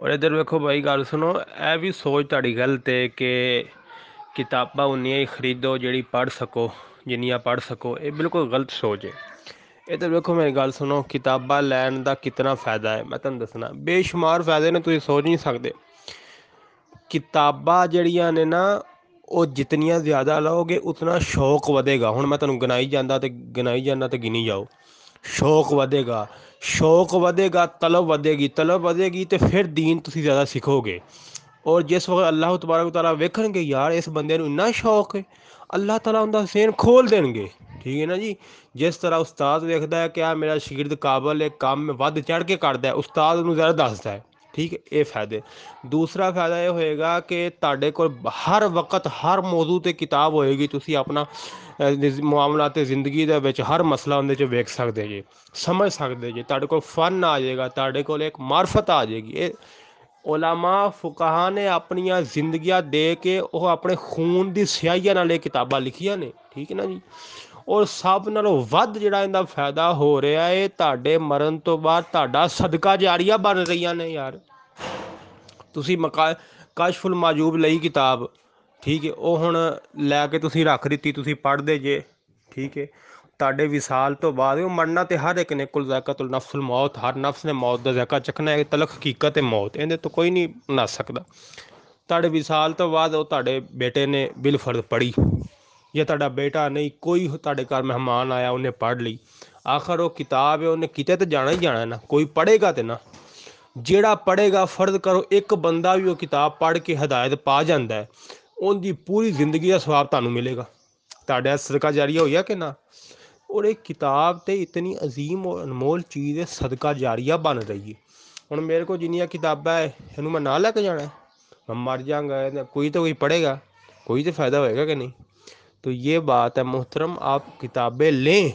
ਔਰ ਇੱਧਰ ਵੇਖੋ ਭਾਈ ਗੱਲ ਸੁਣੋ ਇਹ ਵੀ ਸੋਚ ਤੁਹਾਡੀ ਗਲਤ ਹੈ ਕਿ ਕਿਤਾਬਾਂ ਉਨੀਆਂ ਹੀ ਖਰੀਦੋ ਜਿਹੜੀ ਪੜ੍ਹ ਸਕੋ ਜਿੰਨੀਆਂ ਪੜ੍ਹ ਸਕੋ ਇਹ ਬਿਲਕੁਲ ਗਲਤ ਸੋਚ ਹੈ ਇੱਧਰ ਵੇਖੋ ਮੇਰੀ ਗੱਲ ਸੁਣੋ ਕਿਤਾਬਾਂ ਲੈਣ ਦਾ ਕਿਤਨਾ ਫਾਇਦਾ ਹੈ ਮੈਂ ਤੁਹਾਨੂੰ ਦੱਸਣਾ ਬੇਸ਼ੁਮਾਰ ਫਾਇਦੇ ਨੇ ਤੁਸੀਂ ਸੋਚ ਨਹੀਂ ਸਕਦੇ ਕਿਤਾਬਾਂ ਜਿਹੜੀਆਂ ਨੇ ਨਾ ਉਹ ਜਿਤਨੀਆਂ ਜ਼ਿਆਦਾ ਲਓਗੇ ਉਤਨਾ ਸ਼ੌਕ ਵਧੇਗਾ ਹੁਣ ਮੈਂ ਤੁਹਾਨੂੰ ਗਿਣਾਈ ਜਾਂਦਾ ਤੇ ਗਿਣਾਈ ਜਾਂਦਾ ਤੇ ਗਿਣੀ شوق ودے گا، شوق ودے گا، طلب ودے گی، طلب ودے گی تو پھر دین تسی زیادہ سکھو گے۔ اور جس وقت اللہ تبارا تعالیٰ ویکھن گے، یار اس بندے بند انہا شوق ہے، اللہ تعالیٰ ان سین کھول دیں گے۔ ٹھیک ہے نا جی؟ جس طرح استاد ویکتا ہے کیا میرا شگرد قابل ہے کام میں ود چڑھ کے کرد ہے استادوں زیادہ دستا ہے۔ ٹھیک ہے یہ فائدے۔ دوسرا فائدہ یہ ہوئے گا کہ تاڑے کو ہر وقت ہر موضوع تے کتاب ہوئے گی تھی اپنا معاملات زندگی ہر مسئلہ اندے اندر ویک دے جی سمجھ سکتے جی۔ تاڑے کو فن آ جائے گا تاڑے کو مارفت آ جائے گی۔ علماء اولاما نے اپنی زندگیاں دے کے وہ اپنے خون دی سیاہیاں نہ لے کتابہ لکھیاں نے، ٹھیک ہے نا جی؟ اور سب نالوں ود جڑا جا فائدہ ہو رہا ہے تے مرن تو بعد تا صدقہ جاریہ بن رہی نے یار تھی مقا کشف الماجوب لئی کتاب ٹھیک ہے وہ ہوں لے کے تھی رکھ دیتی تھی پڑھ دے جے ٹھیک ہے تڈے وسال تو بعد وہ مرنا تو ہر ایک نے کل ذائقہ تل نفس موت ہر نفس نے موت کا ذائقہ چکھنا ہے کہ تلخ حقیقت موت ادھر تو کوئی نہیں نس سکتا تصال تو بعد وہ تے بیٹے نے بل فرد پڑھی یا تا بیٹا نہیں، کوئی تے گھر مہمان آیا، انہیں پڑھ لی۔ آخر وہ کتاب ہے، انہیں کتے تو جانا ہی جانا ہے نا۔ کوئی پڑھے گا تو نہ جیڑا پڑھے گا، فرض کرو ایک بندہ بھی وہ کتاب پڑھ کے ہدایت پا جاندہ ہے، ان دی پوری زندگی کا سواب تمہیں ملے گا۔ تا صدقہ جاری ہویا کہ نہ؟ اور ایک کتاب تے اتنی عظیم اور انمول چیز ہے، صدقہ جاریہ بن رہی ہے۔ ہوں میرے کو جنیا کتاب ہے انہوں میں نہ لے کے جانا ہے۔ میں مر جاؤں گا، کوئی تو کوئی پڑھے گا۔ کوئی تو فائدہ ہوئے گا کہ نہیں؟ تو یہ بات ہے، محترم، آپ کتابیں لیں۔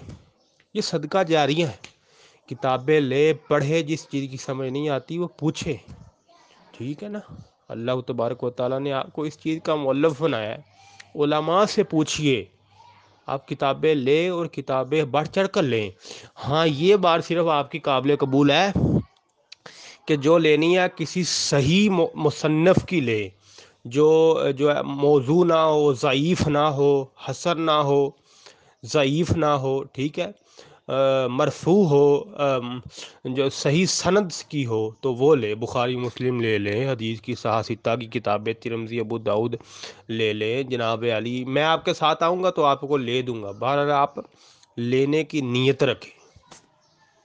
یہ صدقہ جاریہ ہیں کتابیں لے، پڑھے، جس چیز کی سمجھ نہیں آتی وہ پوچھے۔ ٹھیک ہے نا؟ اللہ تبارک و تعالیٰ نے آپ کو اس چیز کا مولف بنایا ہے۔ علماء سے پوچھئے۔ آپ کتابیں لیں اور کتابیں بڑھ چڑھ کر لیں۔ ہاں یہ بات صرف آپ کی قابل قبول ہے کہ جو لینی ہے، کسی صحیح مصنف کی لے۔ جو جو ہے موضوع نہ ہو، ضعیف نہ ہو، حسن نہ ہو، ضعیف نہ ہو، ٹھیک ہے مرفوع ہو جو صحیح سند کی ہو، تو وہ لے، بخاری، مسلم لے لیں، حدیث کی صحاستہ کی کتاب ترمزی ابو داود لے لیں، جناب علی، میں آپ کے ساتھ آؤں گا تو آپ کو لے دوں گا، بہرحال آپ لینے کی نیت رکھیں۔